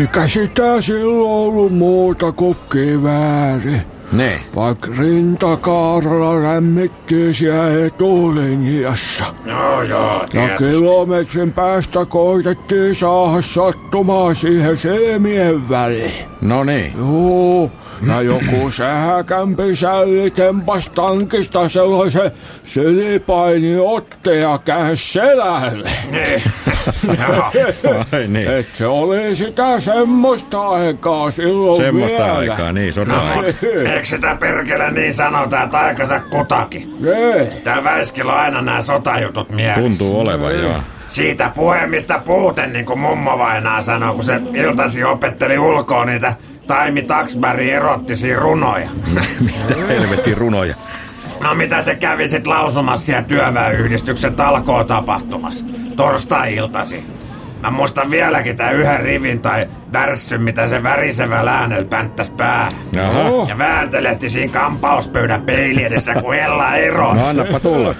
Eikä sitä silloin ollut muuta kuin kivääri. Ne. Vaikka rintakaaralla lämmittiin siellä etulinjassa. Joo, joo, Ja tietysti. kilometrin päästä koitettiin saada sattumaan siihen silmien väliin. No niin. Joo, ja joku sähäkämpi sälli tempas tankista sellaisen sylipaini otteja käs selälle. Niin. Joo. Ai niin. Et se oli sitä semmoista aikaa silloin Semmoista vielä. aikaa, niin, sota-aikaa. Eikö sitä perkele niin sanota, että aikansa kutakin? Ei. Tää Väiskillä on aina nämä sotajutut mielessä. Tuntuu olevan, joo. Siitä puhemista puuten, niin kuin mummo vainaa sanoo, kun se iltasi opetteli ulkoa niitä Taimi Taksbergin erottisia runoja. Mitä helvetin runoja. No mitä se kävi sit lausumassa siellä työväenyhdistyksen talkoo tapahtumassa? Torstai-iltasi. Mä muistan vieläkin tää yhden rivin tai värssyn, mitä se värisevällä äänellä pänttäs päähän. Jaha. Ja vääntelehti siinä kampauspöydän peili edessä, kun Ella ero. No annappa tulla.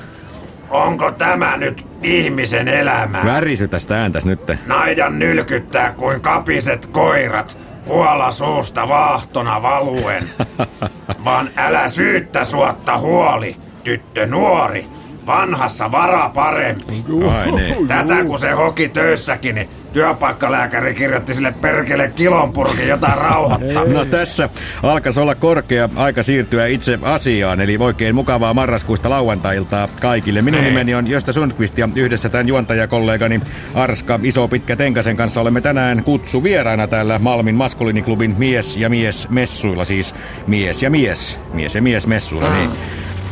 Onko tämä nyt ihmisen elämä? Värisy tästä ääntäs nyt. Naidan nylkyttää kuin kapiset koirat, kuola suusta vaahtona valuen. Vaan älä syyttä suotta huoli, tyttö nuori, vanhassa vara parempi. Ai niin. Tätä kun se hoki töissäkin, niin työpaikkalääkäri kirjoitti sille perkele kilonpurkin jotain rauhoittaa. No tässä alkaisi olla korkea aika siirtyä itse asiaan, eli oikein mukavaa marraskuista lauantailtaa kaikille. Minun Hei. nimeni on Josta Sundqvist ja yhdessä tämän juontajakollegani Arska Iso Pitkä Tenkasen kanssa olemme tänään kutsu vieraana täällä Malmin maskuliiniklubin mies ja mies messuilla, siis mies ja mies, mies ja mies messuilla, niin.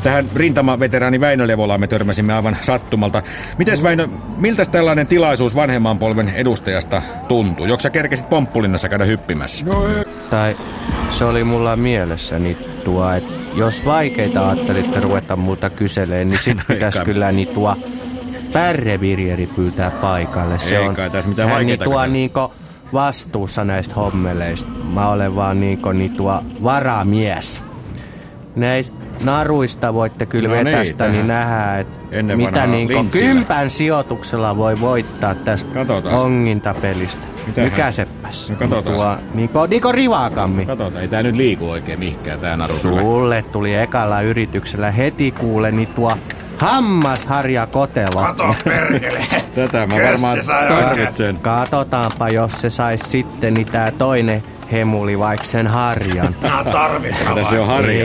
Tähän rintamaveteraani Väinö Levolaan me törmäsimme aivan sattumalta. Mites Väinö, miltä tällainen tilaisuus vanhemman polven edustajasta tuntuu? Joksa kerkesit pomppulinnassa käydä hyppimässä? No. Tai se oli mulla mielessäni tuo, että jos vaikeita ajattelitte ruveta multa kyseleen, niin sit pitäisi Eikä. kyllä niin tuo Pärre Virjeri pyytää paikalle. Se Ei on kai tässä mitään hän niin vaikeita tuo niinku vastuussa näistä hommeleista. Mä olen vaan niinku niin tuo varamies. Näistä naruista voitte kyllä No niin, vetästä, niin, tähän nähdään, että ennen mitä lintsillä. kympän sijoituksella voi voittaa tästä Katsotaan. ongintapelistä. Mitähän? Mikä seppäs? No katsotaan. Tuo, niinku, niinku rivakammin. Katsotaan, ei tää nyt liiku oikein mihinkään tää naru. Sulle tuli ekalla yrityksellä heti kuuleni tuo hammasharja kotelo. Kato perkele. Tätä mä varmaan tarvitsen. Katotaanpa, jos se sais sitten niin tää toinen hemuli vaikka sen harjan. Tarvitsen Tässä on harja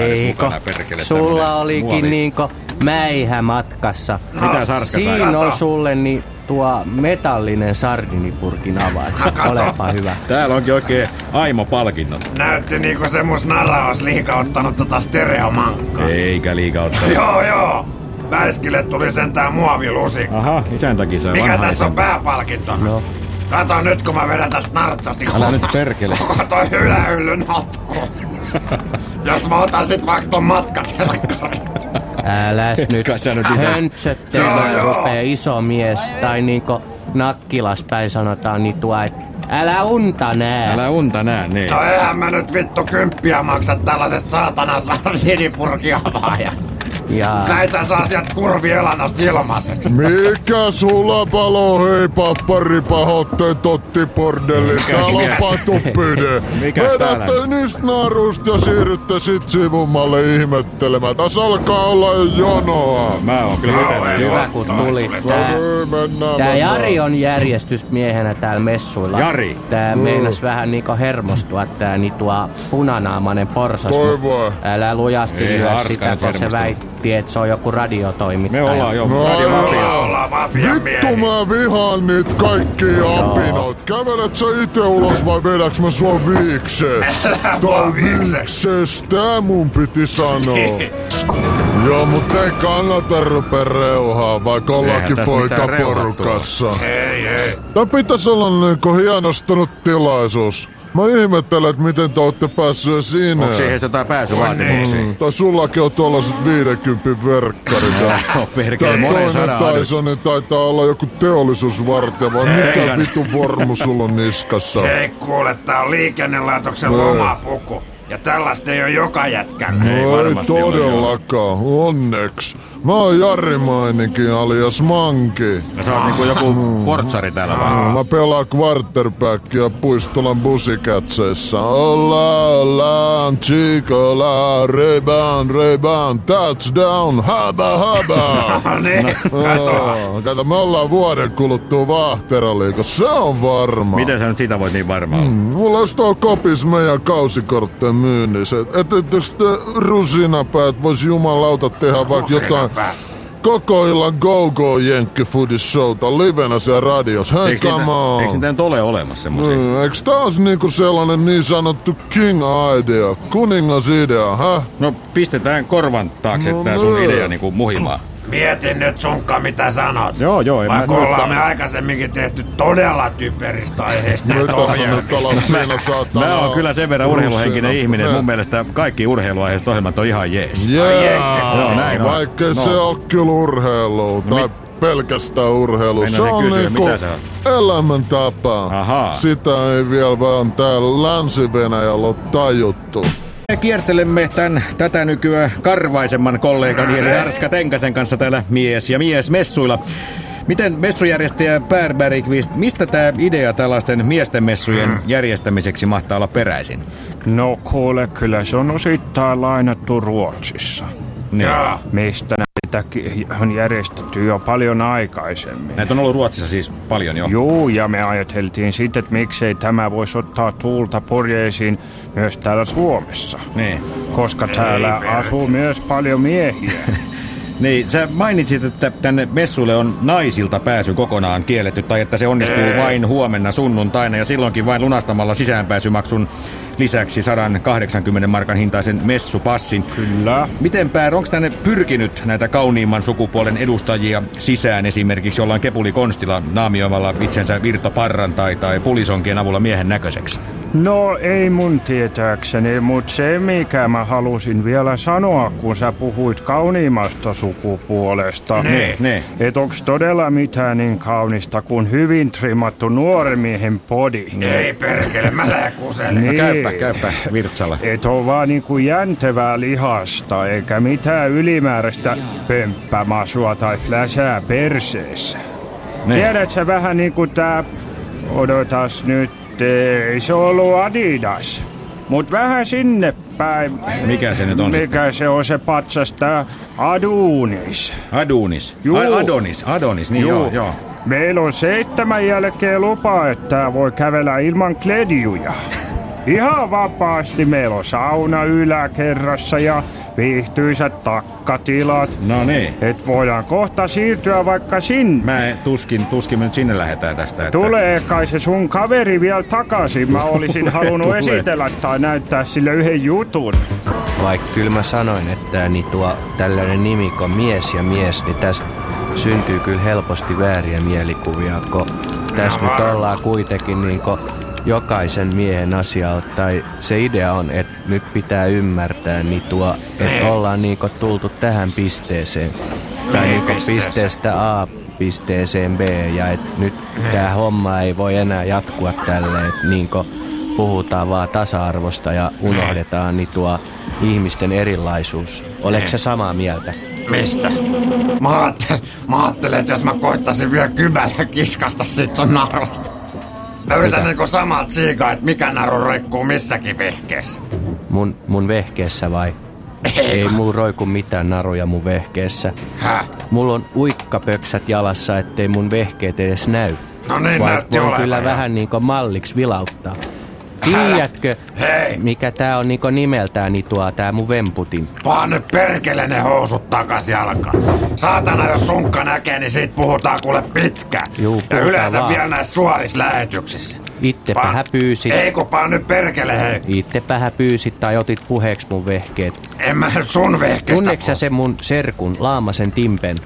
perkele. sulla olikin muovi. niinko mäihä matkassa. Mitä Sarska sai? Siinä on sulle niin tuo metallinen sardinipurkin avain. Olepa hyvä. Täällä onkin oikein Aimo-palkinnot. Näytti niinku se mus nara olisi liikauttanut tota stereomankkaa. Eikä liikaa ottaa. Joo, joo. Väiskille tuli sentään muovilusikka. Aha, isäntäkin sai Mikä vanha tässä on pääpalkinto? No. Kato nyt, kun mä vedän tästä nartsasti. Älä nyt perkele. Koko toi ylähyllyn hatku. Jos mä otan sit vaikka ton matkatelkkarin. Äläs nyt joo. rupee iso mies tai niinku nakkilaspäin sanotaan niin tuo, että älä unta nää. Älä unta nää, niin. No eihän mä nyt vittu kymppiä maksa tällaisesta saatana sardinipurkiavaaja. Ja Näitä saa sieltä kurvielannosta ilmaiseksi. Mikä sulla palo, hei pappari pahoitteen totti bordelli. Täällä on patupide. Mikäs? Vedätte niistä naruista ja siirrytte sit sivummalle ihmettelemään. Tässä alkaa olla jo jonoa. Mä oon kyllä vetänyt hyvä kun tuli. No Tää, niin, mennään, tää mennään. Jari on järjestysmiehenä täällä messuilla. Jari? Tää meinas vähän niinku hermostua tää niin tuo punanaamainen porsas. Toi mut voi. Älä lujasti Ei lyö sitä, kun se hermostunut. Väitti, että se on joku radiotoimittaja. Me ollaan jo No, radiomafiasta. Vittu mä vihaan niitä kaikkia apinoit. Kävelet sä ite ulos vai vedäks mä sua viikseen? Tai viiksees, tää mun piti sanoa. Joo, mut ei kannata rupea reuhaa, vaikka ollaankin tässä mitään poikaporukassa. Ei, ei. Tää pitäis olla niinku hienostunut tilaisuus. Mä ihmettelen, että miten te ootte päässyt sinne. Onko siihen jotain pääsyvaatimuksia? Mm, Tai sullakin on tuollaiset 50 verkkarit. ja- No perkele, Tää monen toinen sadan adus. Tysonin taitaa olla joku teollisuusvartija, vai mikä vitu vormu sulla on niskassa? Hei kuule, tää on liikennelaitoksen lomapuku. Ja tällaista ei ole joka jätkällä. Ei No ei joo. todellakaan, onneksi. Mä oon Jari Maininkin alias Manki. Ja sä oot niinku joku portsari täällä vai? Mä pelaan quarterbackia Puistolan busikätseessä. Olla, ollaan, chikola, rebound, rebound, touchdown, haba, haba. No niin, Oh, kato, me ollaan vuoden kuluttua Vahteraliikossa, se on varma. Miten sä nyt siitä voit niin varma olla? Mulla olisi tuo kopis meidän kausikorttien myynnissä. Et ettekö te rusinapäät vois jumalauta tehdä vaikka jotain Rusinapää. koko illan go-go jenkki foodis showta livenä siellä radiossa. Hei, Eikö come on. eikö niitä nyt ole olemassa semmosia? Mm, Eiks taas niinku sellainen niin sanottu king idea, kuningasidea, hä? No pistetään korvan taakse No tää sun niin. idea niinku muhimaan. Mietin nyt sunkka mitä sanot. Joo, joo, en mä Vaikka nyt- ollaan me aikaisemminkin tehty todella typeristä aiheista Nyt tässä nyt saattaa. Mä oon kyllä sen verran urheiluhenkinen ihminen. Ne. Mun mielestä kaikki urheiluaiheiset ohjelmat on ihan jees. Jää, jenkki, joo, näin on. No. se kyllä urheilu tai pelkästään urheilu. Meinasin Se on kysyä, niinku mitä se on? elämäntapa. Ahaa. Sitä ei vielä vaan täällä Länsi-Venäjällä ole tajuttu. Me kiertelemme tän, tätä nykyään karvaisemman kollegani eli Arska Tenkasen kanssa täällä mies ja mies messuilla. Miten messujärjestäjä Per Bergqvist, mistä tämä idea tällaisten miesten messujen järjestämiseksi mahtaa olla peräisin? No kuule, kyllä se on osittain lainattu Ruotsissa, Niin. Joo. mistä näitäkin on järjestetty jo paljon aikaisemmin. Näitä on ollut Ruotsissa siis paljon jo. Juu, ja me ajateltiin sitten, että miksei tämä voisi ottaa tuulta purjeisiin myös täällä Suomessa. Niin. Koska täällä perkele. asuu myös paljon miehiä. Niin, sä mainitsit, että tänne messuille on naisilta pääsy kokonaan kielletty, tai että se onnistuu Ei. vain huomenna sunnuntaina, ja silloinkin vain lunastamalla sisäänpääsymaksun lisäksi 180 markan hintaisen messupassin. Kyllä. Miten Pär, onko tänne pyrkinyt näitä kauniimman sukupuolen edustajia sisään esimerkiksi jollain kepulikonstilla naamioimalla itsensä virtoparran tai, tai pulisonkien avulla miehen näköiseksi? No ei mun tietääkseni, mutta se mikä mä halusin vielä sanoa, kun sä puhuit kauniimmasta sukupuolesta. Ne, ne. Et onks todella mitään niin kaunista kuin hyvin trimmattu nuoren miehen body? Ei perkele, mä lähden kuselle. Niin. Käypä, käypä virtsalla. Et oo vaan niinku jäntevää lihasta, eikä mitään ylimääräistä pömppämasua tai fläsää perseessä. Niin. Tiedät sä vähän niinku tää, odotas nyt, ei se ollut Adidas. Mut vähän sinne päin. Mikä se nyt on Mikä se on se patsas tää Adunis. Adonis. Juu. A- Adonis, Adonis, niin joo, joo. Meillä on seitsemän jälkeen lupa, että voi kävellä ilman kledjuja. Ihan vapaasti. Meillä on sauna yläkerrassa ja viihtyisät takkatilat. No niin. Et voidaan kohta siirtyä vaikka sinne. Mä en- tuskin, tuskin me nyt sinne lähdetään tästä. Että... Tulee kai se sun kaveri vielä takaisin. Mä olisin halunnut Tulee. esitellä tai näyttää sille yhden jutun. Vaikka kyllä mä sanoin, että niin tuo tällainen nimikko mies ja mies, niin tästä syntyy kyllä helposti vääriä mielikuvia, kun tässä nyt ollaan kuitenkin niin jokaisen miehen asialla, tai se idea on, että nyt pitää ymmärtää, niin tuo, että ollaan niin tultu tähän pisteeseen, tai niin pisteeseen? pisteestä A pisteeseen B, ja että nyt tämä homma ei voi enää jatkua tälle, että niin puhutaan vaan tasa-arvosta ja unohdetaan niin tuo ihmisten erilaisuus. Oletko se samaa mieltä? Mistä? Mä ajattelin, mä ajattelin, että jos mä koittaisin vielä kybällä kiskasta sit sun narusta. Mä yritän niinku samaa tsiikaa, että mikä naru roikkuu missäkin vehkeessä. Mun, mun vehkeessä vai? Ei mulla roiku mitään naruja mun vehkeessä. Häh? Mulla on uikkapöksät jalassa, ettei mun vehkeet edes näy. No niin Vai näytti voin olevan. kyllä jo. vähän niinku malliksi vilauttaa. Tiedätkö, Hei. mikä tää on niinku nimeltään, niin tuo tää mun vemputin? Vaan nyt perkele ne housut takas jalkaan. Saatana, jos sunkka näkee, niin siitä puhutaan kuule pitkään. Juu, ja yleensä vaan. vielä näissä suorissa lähetyksissä. Ittepä hä pyysit. Ei kun paan nyt perkele, hei. Ittepä pyysit tai otit puheeksi mun vehkeet. En mä sun vehkeestä Tunneeko sä sen mun serkun, Laamasen Timpen?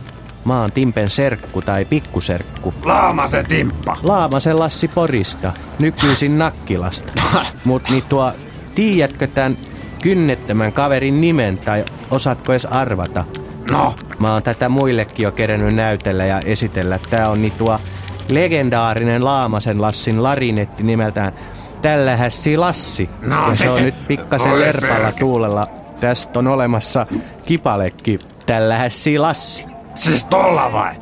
Mä oon Timpen serkku tai pikkuserkku. Laama se timppa. Laamasen Lassi Porista, nykyisin Nakkilasta. Mut niin tuo, tiedätkö tän kynnettömän kaverin nimen tai osaatko edes arvata? No, Mä oon tätä muillekin jo kerennyt näytellä ja esitellä. Tää on niin tuo legendaarinen Laamasen Lassin larinetti nimeltään Tällä hässi Lassi. No ja se on nyt pikkasen lerpalla tuulella. Tästä on olemassa kipalekki tällähän si Lassi. Siis tolla vai?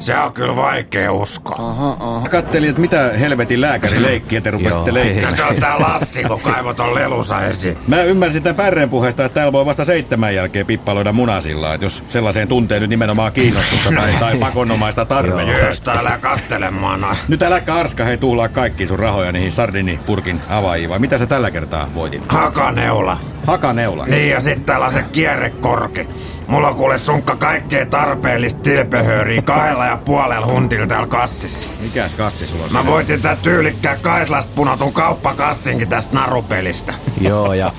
Se on kyllä vaikea uskoa. Mä kattelin, että mitä helvetin lääkärileikkiä te rupesitte Joo, leikkimään. Ja se on tää Lassi, kun kaivot on lelusa esiin. Mä ymmärsin tämän pärren puheesta, että täällä voi vasta seitsemän jälkeen pippaloida munasilla, että jos sellaiseen tuntee nyt nimenomaan kiinnostusta tai, tai pakonomaista tarvetta. Jöstä, älä kattelemaan. Nyt äläkkä Arska hei tuhlaa kaikki sun rahoja niihin sardinipurkin avaajiin, vai mitä sä tällä kertaa voitit? Hakaneula. Hakaneula. Niin ja sitten täällä se kierrekorki. Mulla on kuule sunkka kaikkea tarpeellista tilpehööriä kahdella ja puolella huntilla täällä kassissa. Mikäs kassi sulla on? Mä voitin tää tyylikkää Kaislasta punotun kauppakassinkin tästä narupelistä. Joo, ja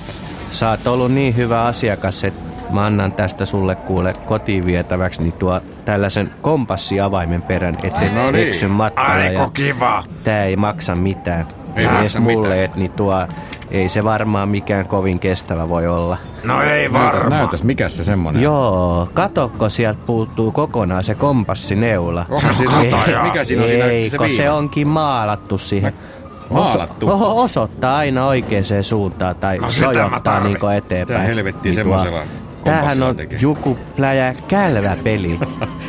sä oot ollut niin hyvä asiakas, että mä annan tästä sulle kuule kotiin vietäväksi niin tuo tällaisen kompassiavaimen perän, ettei No niin. eksy matkalla. Aiko kiva. tää ei maksa mitään. Ei Ja maksa edes mulle, mitään. et, niin tuo ei se varmaan mikään kovin kestävä voi olla. No ei varmaan. näytäs, mikä se semmonen? Joo, katokko sieltä puuttuu kokonaan se kompassinneula. Onhan siinä, Kato, mikä siinä on siinä Ei, se se onkin maalattu siihen. Maalattu? Oho, osoittaa aina oikeaan suuntaan tai No sojottaa niinku eteenpäin. Tää helvettiä Niin semmosella tuo- Tämähän on tekee. jukupläjä kälväpeli.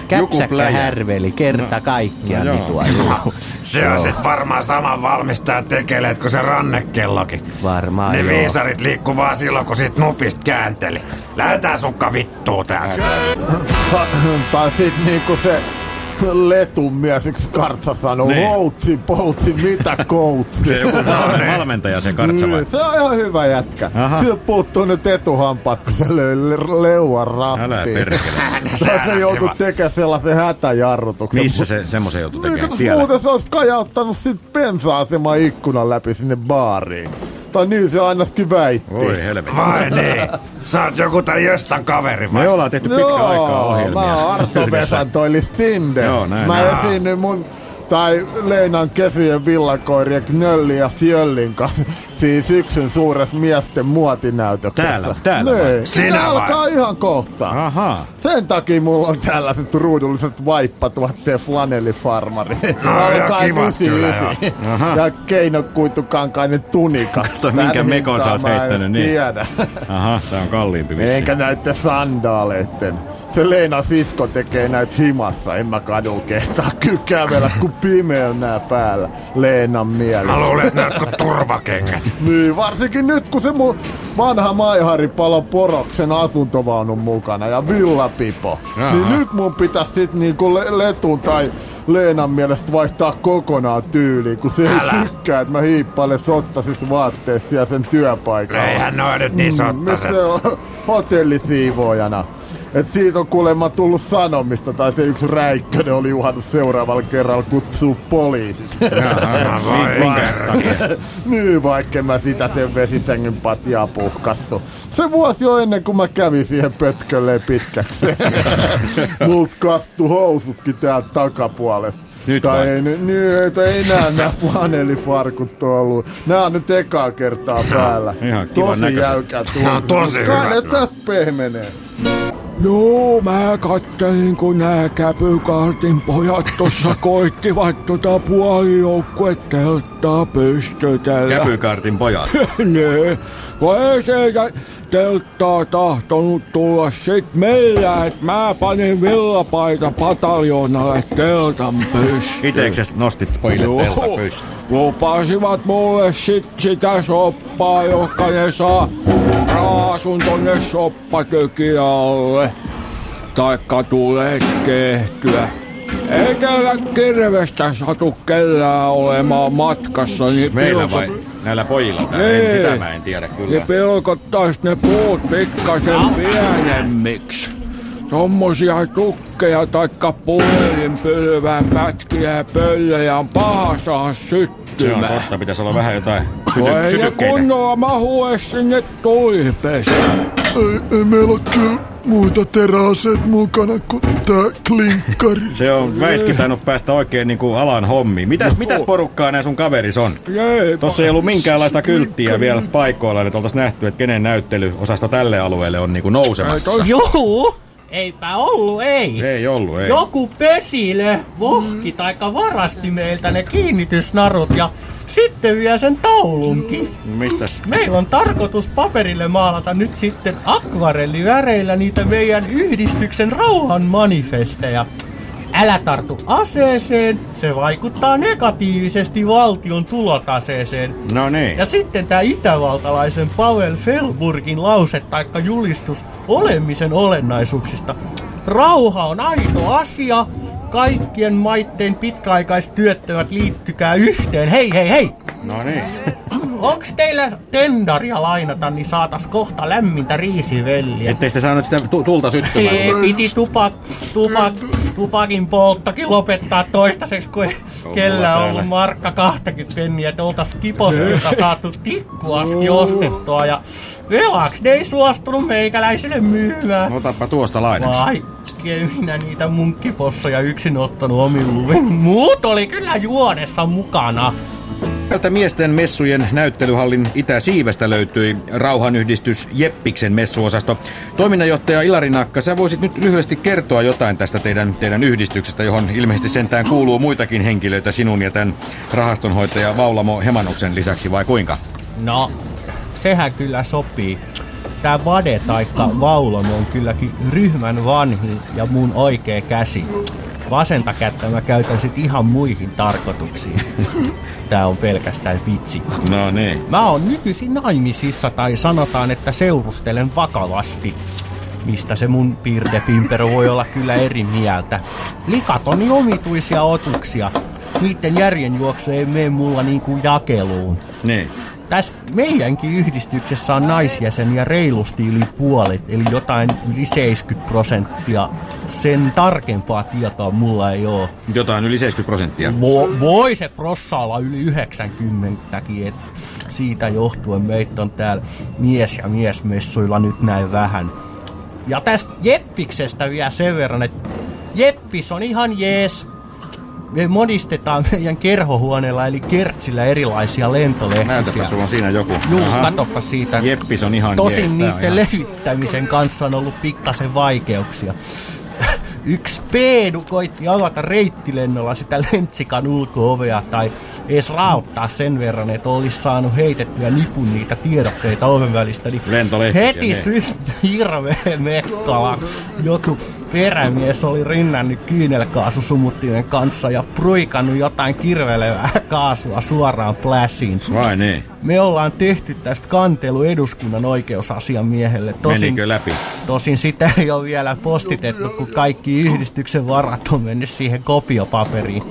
Käpsäkkä Jukupläjä. härveli, kerta kaikkiaan. no niin joo. tuo, juu. Se on sit varmaan saman valmistajan tekeleet kuin se rannekellokin. Varmaan Ne joo. viisarit liikkuu vaan silloin, kun siitä nupista käänteli. Lähetään sukka vittuu täältä. Tai sit niinku se letun mies, yksi kartsa sanoo, Niin. houtsi, poutsi, mitä koutsi. Se joku val- valmentaja se kartsa vai? Niin, se on ihan hyvä jätkä. Aha. Siltä puuttuu nyt etuhampaat, kun se löi le- leuan rattiin. Älä perkele. Se joutui tekemään sellaisen hätäjarrutuksen. Missä se semmoisen joutui Niin, tekemään? Siellä. muuten se olisi kajauttanut sit bensa-aseman ikkunan läpi sinne baariin. Tai niin se ainakin väitti. Voi helvetti. Vai niin? Sä oot joku tän Jöstan kaveri vai? Me ollaan tehty pitkä aikaa ohjelmia. mä oon Arto. Vesantoili Stinde. Joo, näin. Mä Jaa. esiinnyin mun tai Leinan kesien villakoirien Knölli ja Fjöllin kanssa siinä syksyn suuressa miesten muotinäytöksessä. Täällä- täällä niin. Sinä vai? alkaa ihan kohta. Ahaa. Sen takia mulla on tällaiset ruudulliset vaippatuotteen flanellifarmari. No, kivat kyllä, Aha. Ja keinokuitukankainen tunika. Kato, minkä Tän mekon sä oot heittänyt, niin. Tiedä. Aha, tää on kalliimpi vissi. Enkä näytte sandaaleitten. Se Leena Sisko tekee näitä himassa, en mä kadu kehtaa kyllä kävellä, kun pimeä nää päällä. Leenan Mä mielestä. luulen, että turvakengät. Niin, varsinkin nyt kun se mun vanha maihari palo poroksen asuntovaunun mukana ja villapipo. Jaha. Niin nyt mun pitäis sit niinku le- letun tai Leenan mielestä vaihtaa kokonaan tyyliin, kun se Älä. ei tykkää, että mä hiippailen sottasis vaatteissa siellä sen työpaikalla. Eihän noin nyt niin Mm, sottaset. se on hotellisiivoojana. Et siitä on kuulemma tullut sanomista, tai se yksi räikkönen oli juhannut seuraavalla kerralla kutsuu poliisit. Takia? niin, vaikka mä sitä sen vesisängyn patjaa puhkassu. Se vuosi jo ennen kuin mä kävin siihen pötkölleen pitkäksi. Mult kastu housutkin täältä takapuolesta. Nyt tai vai? ei, nyt- niin, ei nää nää flanellifarkut ole ollut. Nää on nyt ekaa kertaa päällä. ihan kivan Tosi jäykät. Nää on tosi Kai hyvät ne tästä pehmenee. Joo, mä kattelin, kun nää käpykartin pojat tossa koittivat tota puolijoukkuetelttaa pystytellä. Käpykaartin pojat. ne, kun ei sieltä telttaa tahtonut tulla sit meillä, et mä panin villapaita pataljonalle teltan pystyyn. Itekses nostit pojille teltta pystyyn. Lupasivat mulle sit sitä soppaa, joka ne saa raasun tonne soppakökin alle. Taikka tulee kehtyä. Ei täällä kirvestä satu kellään olemaan matkassa, niin Meillä vai? Näillä pojilla täällä? Ei. En, sitä mä en tiedä kyllä. niin pilkottais ne puut pikkasen pienemmiksi. Tommosia tukkeja taikka puhelinpylvään pätkiä ja pöllejä on paha saada Se on syttymään. totta, pitäisi olla vähän jotain Kun syty, ei ne sytykkeitä. kunnolla mahu sinne tulipesään. Ei, ei meillä kyllä muita teräaseet mukana kuin tää klinkkari. Se on väiski tainnut päästä oikein niinku alan hommiin. Mitäs, mitäs porukkaa nämä sun kaveris on? Ei, Tossa ei ollut minkäänlaista kylttiä vielä paikoilla, että oltais nähty, että kenen näyttelyosasto tälle alueelle on niinku nousemassa. Juu, eipä ollut, ei. Ei ollut, ei. Joku pesilö, vohki taikka varasti meiltä ne kiinnitysnarut ja sitten vielä sen taulunkin. Mistäs? Meillä on tarkoitus paperille maalata nyt sitten akvarelliväreillä niitä meidän yhdistyksen rauhan manifesteja. Älä tartu aseeseen, se vaikuttaa negatiivisesti valtion tulotaseeseen. No niin. Ja sitten tämä itävaltalaisen Pavel Felburgin lause taikka julistus olemisen olennaisuuksista. Rauha on aito asia, kaikkien maitteen pitkäaikaistyöttömät liittykää yhteen. Hei, hei, hei! No niin. Onks teillä tendaria lainata, niin saatas kohta lämmintä riisivelliä. Ettei sitä saanut sitä tu- tulta syttymään. Ei, piti tupak, tupak, tupakin polttokin lopettaa toistaiseksi, kun kellä on ollut markka 20 penniä, että oltais kiposilta saatu tikkuaski ostettua ja velaksi ne ei suostunut meikäläiselle myymään. Otapa tuosta lainaksi. Vaikkei minä niitä munkkipossoja yksin ottanut omin luvin. Muut oli kyllä juonessa mukana. Tältä miesten messujen näyttelyhallin Itä-Siivestä löytyi rauhanyhdistys Jeppiksen messuosasto. Toiminnanjohtaja Ilari Nakka, sä voisit nyt lyhyesti kertoa jotain tästä teidän, teidän yhdistyksestä, johon ilmeisesti sentään kuuluu muitakin henkilöitä sinun ja tämän rahastonhoitaja Vaulamo Hemanuksen lisäksi, vai kuinka? No, sehän kyllä sopii. Tää Vade taikka Vaulamo on kylläkin ryhmän vanhin ja mun oikea käsi. Vasenta kättä mä käytän sit ihan muihin tarkoituksiin. Tää on pelkästään vitsi. No niin. Mä oon nykyisin naimisissa tai sanotaan, että seurustelen vakavasti. Mistä se mun piirtepimpero voi olla kyllä eri mieltä. Likat on niin omituisia otuksia. Niiden järjenjuoksu ei mene mulla niinku jakeluun. Niin. Tässä meidänkin yhdistyksessä on naisjäseniä reilusti yli puolet, eli jotain yli 70 prosenttia. Sen tarkempaa tietoa mulla ei oo. Jotain yli 70 prosenttia. Vo, voi se prossa olla yli 90 et siitä johtuen meitä on täällä mies- ja miesmessuilla nyt näin vähän. Ja tästä Jeppiksestä vielä sen verran, että Jeppis on ihan jees. Me modistetaan meidän kerhohuoneella eli kertsillä erilaisia lentolehtisiä. Näytäpä, sulla on siinä joku. Juu, katoppa siitä. Jeppis on ihan Tosin jees, niiden ihan- levittämisen kanssa on ollut pikkasen vaikeuksia. Yksi peedu koitti avata reittilennolla sitä lentsikan ulko-ovea tai edes raottaa sen verran, että olisi saanut heitettyä nipun niitä tiedotteita oven välistä. Niin heti niin. syntyi hirveä mekkala. Joku perämies oli rinnannut kyynelkaasusumuttimen kanssa ja pruikannut jotain kirvelevää kaasua suoraan pläsiin. Vai niin. Me ollaan tehty tästä kantelu eduskunnan oikeusasiamiehelle. Menikö läpi? Tosin sitä ei ole vielä postitettu, kun kaikki yhdistyksen varat on mennyt siihen kopiopaperiin.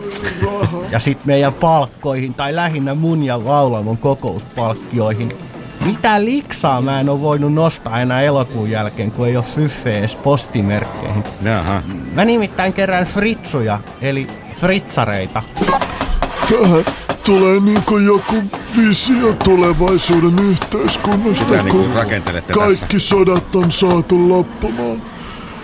Ja sitten meidän palkkoihin, tai lähinnä mun ja Vaulamon kokouspalkkioihin. Mitä liksaa mä en ole voinut nostaa enää elokuun jälkeen, kun ei ole fyffeä edes postimerkkeihin. Jaha. Mä nimittäin kerään fritsuja, eli fritsareita. Tähän tulee niinku joku visio tulevaisuuden yhteiskunnasta, Sitä niinku kun kaikki sodat on saatu loppumaan.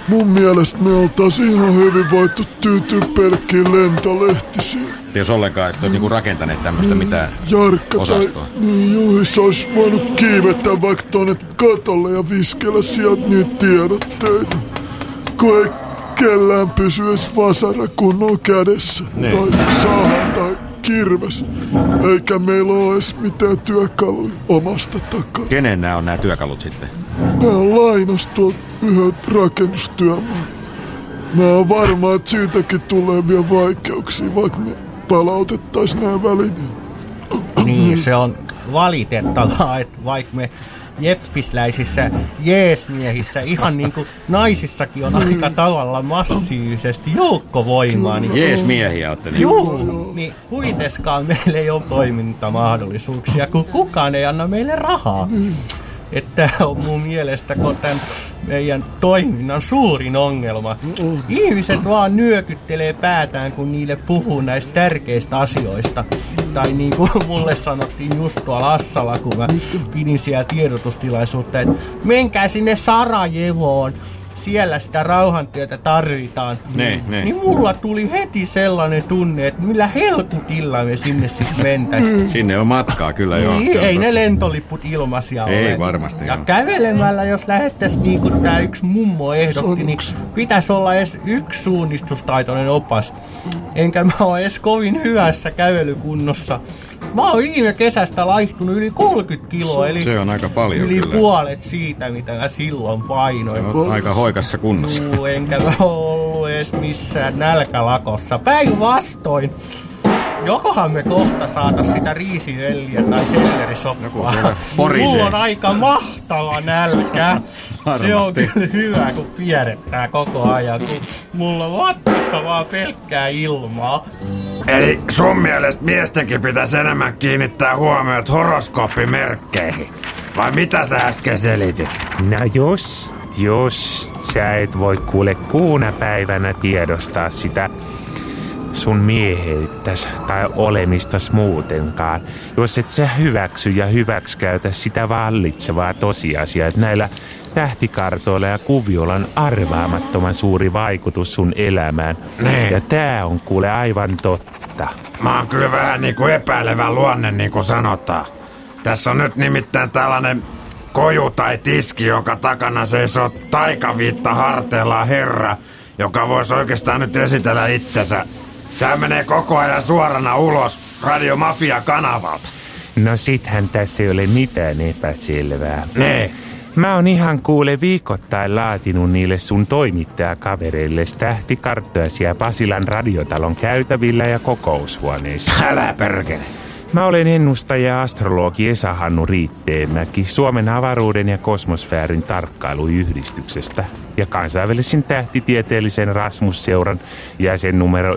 Mun mielestä me oltais ihan hyvin voitu tyytyä pelkkiin lentolehtisiin. Te jos ollenkaan, että niinku rakentaneet tämmöistä mitään Jarkka osastoa. tai niin Juhis olisi voinut kiivettää vaikka tonne katolle ja viskellä sieltä niitä tiedotteita. Kun ei kellään pysy edes vasara kunnon kädessä. Niin. Tai saha tai kirves. Eikä meillä ole edes mitään työkaluja omasta takaa. Kenen nämä on nämä työkalut sitten? Nää on lainas tuolta yhdeltä rakennustyömaalta. Mä oon varma, että siitäkin tulee vielä vaikeuksia, vaikka me palautettais nämä välineet. Niin, se on valitettavaa, että vaikka me jeppisläisissä jeesmiehissä, ihan niin kuin naisissakin on aika tavalla massiivisesti joukkovoimaa, niin Jees miehiä ootte niin. Juu, niin kuitenkaan meillä ei ole toimintamahdollisuuksia, kun kukaan ei anna meille rahaa. Että tää on mun mielestä tämän meidän toiminnan suurin ongelma. Ihmiset vaan nyökyttelee päätään, kun niille puhuu näistä tärkeistä asioista. Tai niin kuin mulle sanottiin just tuolla Assalla, kun mä pidin siellä tiedotustilaisuutta, että menkää sinne Sarajevoon. Siellä sitä rauhantyötä tarvitaan. Niin, niin. Niin mulla tuli heti sellainen tunne, että millä helkutilla me sinne sitten mentäis. Sinne on matkaa kyllä joo. Niin, ei ne lentolipput ilmaisia Ei ole. varmasti, Ja joo. kävelemällä, jos lähettäis niin kuin tää yksi mummo ehdotti, niin pitäisi olla edes yksi suunnistustaitoinen opas. Enkä mä oo edes kovin hyvässä kävelykunnossa. Mä oon viime kesästä laihtunut yli 30 kiloa, eli Se on aika paljon yli kyllä. puolet siitä, mitä mä silloin painoin. Oot aika hoikassa kunnossa. Enkä mä ollut edes missään nälkälakossa. Päinvastoin. Jokohan me kohta saada sitä riisivelliä tai sellerisoppaa. Mulla on aika mahtava nälkä. Se on Varmasti. kyllä hyvä, kun pierettää koko ajan, kun mulla on vattassa vaan pelkkää ilmaa. Eli sun mielestä miestenkin pitäisi enemmän kiinnittää huomiota horoskooppimerkkeihin. Vai mitä sä äsken selitit? No just, just. Sä et voi kuule kuuna päivänä tiedostaa sitä sun mieheyttäs tai olemistas muutenkaan, jos et sä hyväksy ja hyväksikäytä sitä vallitsevaa tosiasiaa, että näillä tähtikartoilla ja kuvioilla on arvaamattoman suuri vaikutus sun elämään. Niin. Ja tää on kuule aivan totta. Mä oon kyllä vähän niinku epäilevä luonne, niin kuin sanotaan. Tässä on nyt nimittäin tällainen koju tai tiski, joka takana seisoo taikaviitta harteillaan herra, joka voisi oikeastaan nyt esitellä itsensä. Tää menee koko ajan suorana ulos Radio Mafia-kanavalta. No sithän tässä ei ole mitään epäselvää. Niin. Mä oon ihan kuule viikoittain laatinut niille sun toimittajakavereille tähtikarttoja siellä Pasilan radiotalon käytävillä ja kokoushuoneissa. Älä perkele. Mä olen ennustaja ja astrologi Esa Hannu Riitteenmäki Suomen avaruuden ja kosmosfäärin tarkkailuyhdistyksestä ja kansainvälisen tähtitieteellisen Rasmus-seuran jäsen numero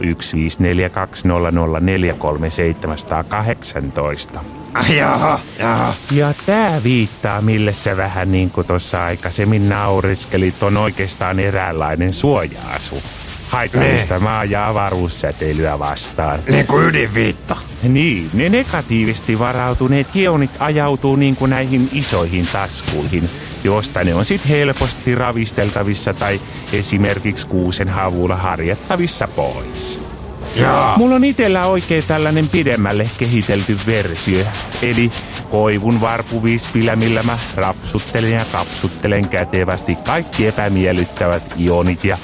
15420043718. Ai jaha, jaha. Ja tää viittaa, mille sä vähän niin kuin tuossa aikaisemmin nauriskelit, on oikeastaan eräänlainen suoja-asu. Haitallista maa- ja avaruussäteilyä vastaan. Niin kuin ydinviitta. Niin, ne negatiivisesti varautuneet geonit ajautuu niin kuin näihin isoihin taskuihin, josta ne on sit helposti ravisteltavissa tai esimerkiksi kuusen havulla harjattavissa pois. Jaa. Mulla on itellä oikein tällainen pidemmälle kehitelty versio. Eli koivun varpuvispillä, millä mä rapsuttelen ja kapsuttelen kätevästi kaikki epämiellyttävät ionit ja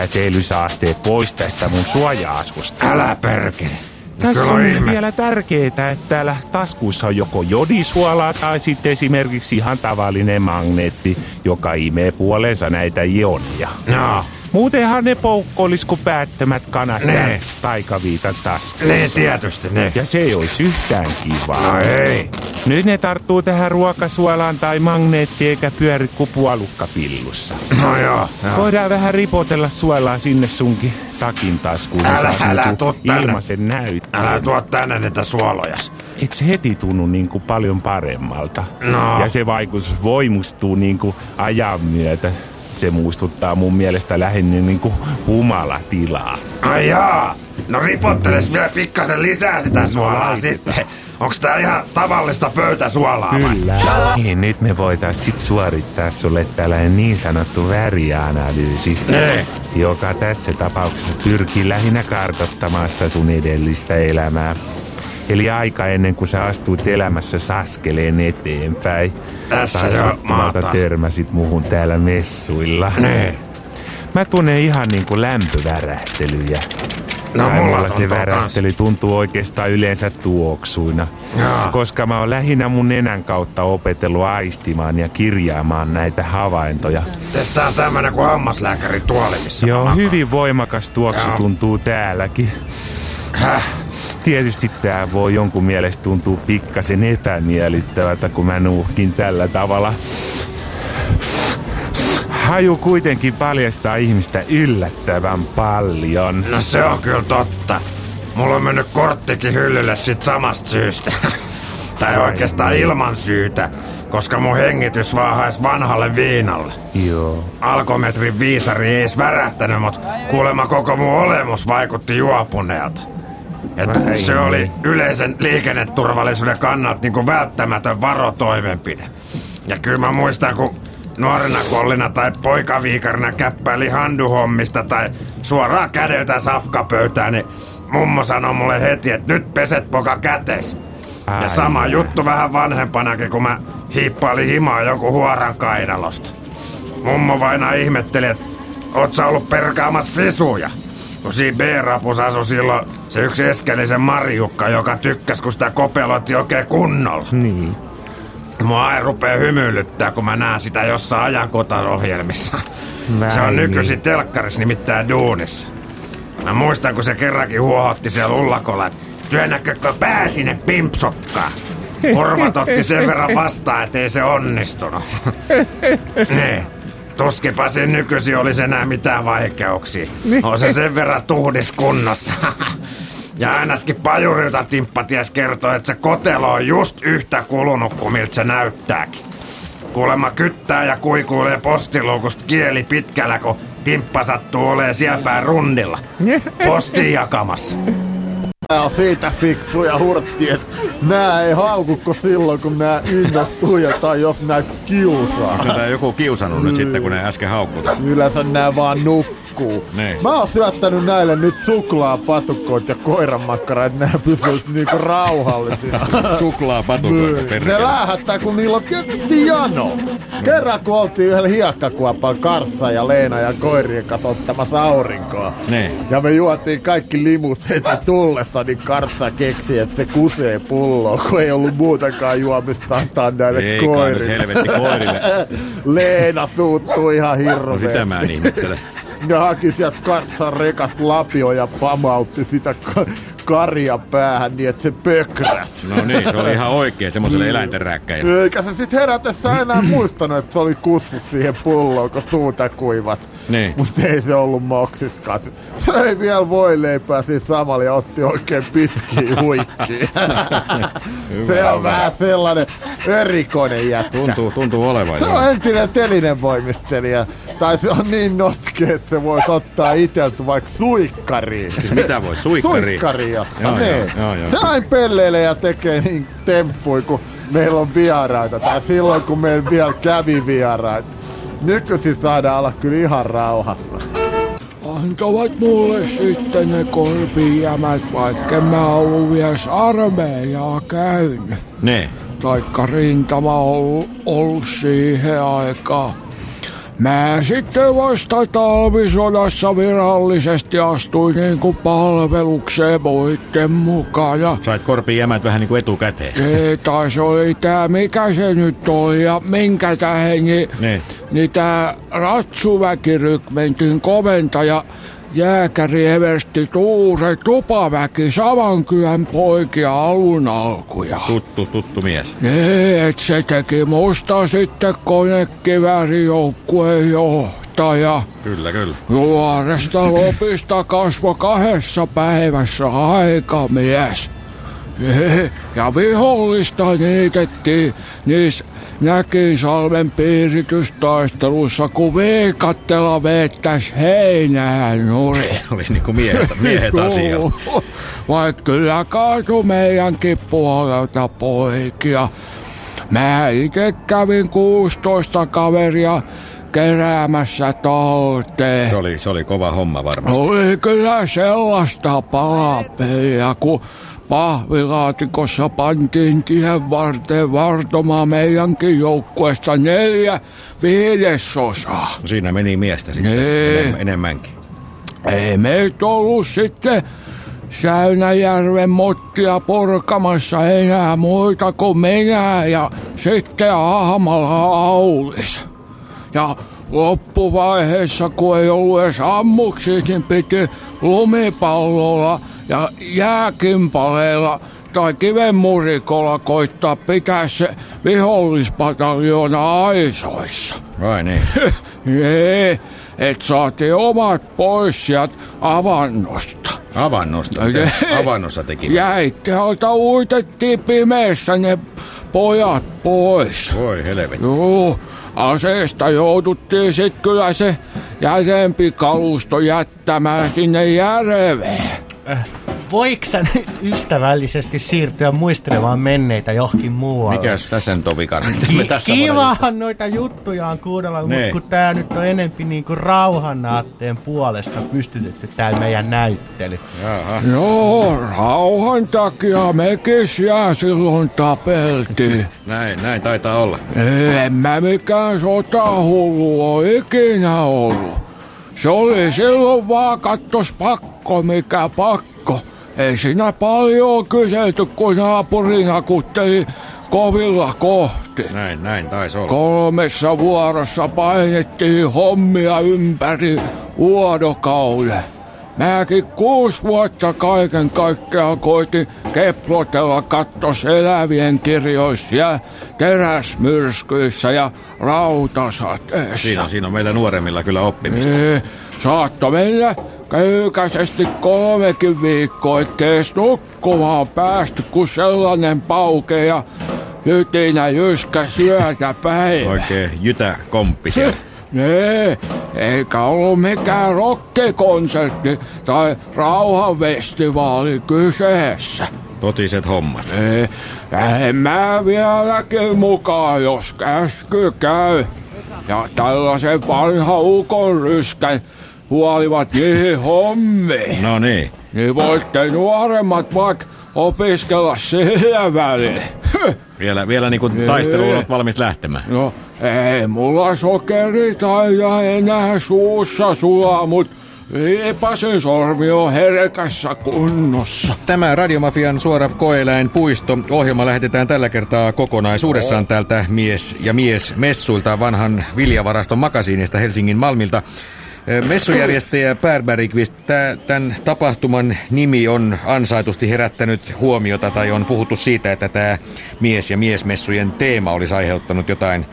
säteilysaasteet pois tästä mun suoja-asusta. Älä perkele. Tässä Kyllä on ihme. vielä tärkeää, että täällä taskuissa on joko jodisuolaa tai sitten esimerkiksi ihan tavallinen magneetti, joka imee puoleensa näitä ionia. No, Muutenhan ne poukkoilis kuin päättömät kanat täällä taikaviitan taskussa. niin tietysti, niin. Ja se ei olisi yhtään kivaa. No ei. Nyt ne tarttuu tähän ruokasuolaan tai magneettiin eikä pyöri kuin puolukkapillussa. No joo. joo. Voidaan vähän ripotella suolaa sinne sunkin takin taskuun. niin Älä, älä, tänne. ilmaisen näytteen. Älä tuo tänne niitä suolojas. Eikö se heti tunnu niin kuin paljon paremmalta? No. Ja se vaikutus voimustuu niin kuin ajan myötä. Se muistuttaa mun mielestä lähinnä niin kuin humalatilaa. Ai jaa. No ripotteles vielä pikkasen lisää sitä suolaa sitten. Onks tää ihan tavallista pöytäsuolaa vai? Kyllä. Niin, nyt me voitais sit suorittaa sulle tällainen niin sanottu värianalyysi, Niin. joka tässä tapauksessa pyrkii lähinnä kartoittamaan sitä sun edellistä elämää. Eli aika ennen kuin sä astuit elämässä askeleen eteenpäin. Tässä tai jo maata. törmäsit muhun täällä messuilla. Niin. Mä tunnen ihan niinku lämpövärähtelyjä. No Tai mulla se värähtely tuntuu oikeastaan yleensä tuoksuina. Jaa. Koska mä oon lähinnä mun nenän kautta opetellut aistimaan ja kirjaamaan näitä havaintoja. Tästä on tämmönen kuin hammaslääkäri tuoli, missä Joo, hyvin voimakas tuoksu Joo. tuntuu täälläkin. Häh? Tietysti tää voi jonkun mielestä tuntua pikkasen epämiellyttävältä, kun mä nuuhkin tällä tavalla. Haju kuitenkin paljastaa ihmistä yllättävän paljon. No se on kyllä totta. Mulla on mennyt korttikin hyllylle sit samasta syystä. tai oikeastaan ilman syytä, koska mun hengitys vaahais vanhalle viinalle. Joo. Alkometrin viisari ei edes värähtänyt, mut kuulemma koko mun olemus vaikutti juopuneelta. Et se niin. oli yleisen liikenneturvallisuuden kannalta niinku välttämätön varotoimenpide. Ja kyllä mä muistan, kun nuorena kollina tai poikaviikarina käppäili handuhommista tai suoraan kädeltä safkapöytään, niin mummo sanoi mulle heti, että nyt peset poka kätes. Ja Ai sama ai. juttu vähän vanhempanakin, kun mä hiippailin himaa joku huoran kainalosta. Mummo vaina ihmetteli, että oot sä ollut perkaamassa fisuja. kun siinä B-rapus asui silloin se yksi eskelisen Marjukka, joka tykkäs, kun sitä kopelotti oikein kunnolla. Niin. Mua aina rupee hymyilyttää, kun mä näen sitä jossain ajankotaohjelmissa. Se on nykyisin telkkarissa nimittäin duunissa. Mä muistan, kun se kerrankin huohotti siellä ullakolla, että työnnäkökö pää sinne pimpsokkaan. Korvat otti sen verran vastaan, ettei se onnistunut. niin. Tuskipa sen nykyisin olisi enää mitään vaikeuksia. On se sen verran tuhdis kunnossa. Ja ainakin pajurilta timppaties kertoo, että se kotelo on just yhtä kulunut kuin miltä se näyttääkin. Kuulemma kyttää ja kuikuilee postiluukusta kieli pitkällä, kun timppa sattuu olemaan siellä rundilla. Postiin jakamassa. Nää on siitä fiksuja hurtti, että nää ei haukukko silloin, kun nää innostuu ja tai jos näitä kiusaa. Tätä joku kiusannut nyt sitten, kun ne äsken haukkuta. Yleensä nää vaan nukkuu. Niin. Mä oon syöttänyt näille nyt suklaapatukkoit ja koiranmakkara, että nää pysyis niinku rauhallisia. Suklaa patukoita Ne lähettää, kun niillä on tietysti jano. Kerran kun oltiin yhdellä hiekkakuopalla Karssa ja Leena ja koirien kanssa ottamassa aurinkoa. Niin. Ja me juotiin kaikki limut heti tullessa, niin Karssa keksi, että se kusee pulloa, kun ei ollut muutenkaan juomista antaa näille Ei koirille. helvetti koirille. Leena suuttuu ihan No hirveästi. sitä mä en ihmettele. Ja haki sieltä Kartsan rekasta lapio ja pamautti sitä ka- karja päähän niin, että se pökräs. No niin, se oli ihan oikein semmoiselle eläinten rääkkäjälle. Eikä se sit herätessä enää muistanut, että se oli kussu siihen pulloon, kun suuta kuivas. Niin. Mutta ei se ollut moksiskaan. Se ei vielä voi leipää siinä samalla ja otti oikein pitkiä huikkiä. se on vähän sellainen erikoinen jätkä. Tuntuu, tuntuu olevan. Se joo. on entinen telinen voimistelija. Tai se on niin notke, että se voisi ottaa iteltä vaikka suikkariin. Mitä voi? Suikkari? Suikkaria. Joo, joo, niin. joo, joo. Se aina pelleilee ja tekee niin temppui, kun meillä on vieraita. Tai silloin, kun meillä vielä kävi vieraita. Nykyisin saadaan olla kyllä ihan rauhassa. Antavat mulle sitten ne korpijämät, vaikka mä ollut vielä armeijaa käynyt. Ne. Taikka rintama ollut, ollut siihen aikaan. Mä sitten vasta talvisodassa virallisesti astuin niinku palvelukseen muitten mukaan ja Sait korpiin jämät vähän niin kuin etukäteen. ei, tai se oli tää, mikä se nyt oli ja minkä tähän, niin, Niin. niin tää ratsuväkirykmentin komentaja jääkäri eversti Tuure Tupaväki Savankylän poikia alun alkuja. Tuttu, tuttu mies. Niin, et se teki musta sitten konekiväärijoukkueen johtaja. Kyllä, kyllä. Nuoresta lopista kasvo kahdessa päivässä aikamies. Ja vihollista niitettiin niissä Näkinsalmen piiritystaistelussa, kun viikattela vettäisi heinää nurin. Oli niinku miehet, miehet asialla. Vaikka kyllä kaatu meidänkin puolelta poikia. Mä itse kävin 16 kaveria keräämässä talteen. Se oli, se oli kova homma varmasti. Oli kyllä sellaista palapeliä, kun pahvilaatikossa pantiin tien varteen vartomaan meidänkin joukkueesta neljä viidesosaa. Siinä meni miestä sitten Niin. enem, enemmänkin. Ei meitä ollut sitten Säynäjärven mottia purkamassa enää muita kuin minä ja sitten Ahmala Aulis. Ja loppuvaiheessa, kun ei ollut edes ammuksia, niin piti lumipallolla ja jääkimpaleilla tai kivenmurikolla koittaa pitää se vihollispataljoona aisoissa. Vai niin. Ei, et saatiin omat pois sieltä avannosta. Avannosta. Mitä avannossa teki? Jäikkäältä uitettiin pimeässä ne pojat pois. Voi helvetti. Joo, aseesta jouduttiin sit kyllä se jäsempi kalusto jättämään sinne järveen. Voiko sä nyt ystävällisesti siirtyä muistelemaan menneitä johonkin muualle? Mikäs tässä nyt on vikana? Me Kivahan noita juttuja on kuunnella, mutta Niin. kun tää nyt on enempi niinku rauhanaatteen puolesta pystytetty tää meidän näyttely. Jaha. Joo, rauhan takia mekin siellä silloin tapeltiin. Näin, näin taitaa olla. En mä mikään sotahullu oo ikinä ollut. Se oli silloin vaan kattos pakko mikä pakko. Ei siinä paljon kyselty, kun naapurin hakutteli kovilla kohti. Näin, näin taisi olla. Kolmessa vuorossa painettiin hommia ympäri vuodokauden. Mäkin kuusi vuotta kaiken kaikkiaan koitin keplotella kattos elävien kirjoissa ja teräsmyrskyissä ja rautasateessa. Siinä, siinä on meillä nuoremmilla kyllä oppimista. Ee, saatto mennä köykäisesti kolmekin viikkoa, ettei nukkumaan päästy, kun sellainen pauke ja hytinä jyskä syötä päivä. Oikein jytä komppi siellä. Nee, eikä ollut mikään rockikonsertti tai rauhanfestivaali kyseessä. Totiset hommat. Ei, en mä vieläkin mukaan, jos käsky käy. Ja tällaisen vanha ukon ryskän huolivat niihin hommiin. No niin. Niin voitte nuoremmat vaikka opiskella sillä välin. Vielä, vielä niin kuin taistelu olet valmis lähtemään. No, ei mulla sokeri tai enää suussa sulaa, mut liipasin sormi on herkässä kunnossa. Tämä Radiomafian suora koeläin puisto ohjelma lähetetään tällä kertaa kokonaisuudessaan täältä Mies ja Mies messuilta vanhan viljavaraston makasiinista Helsingin Malmilta. Messujärjestäjä Per Bergqvist, tämän tapahtuman nimi on ansaitusti herättänyt huomiota tai on puhuttu siitä, että tämä mies- ja miesmessujen teema olisi aiheuttanut jotain,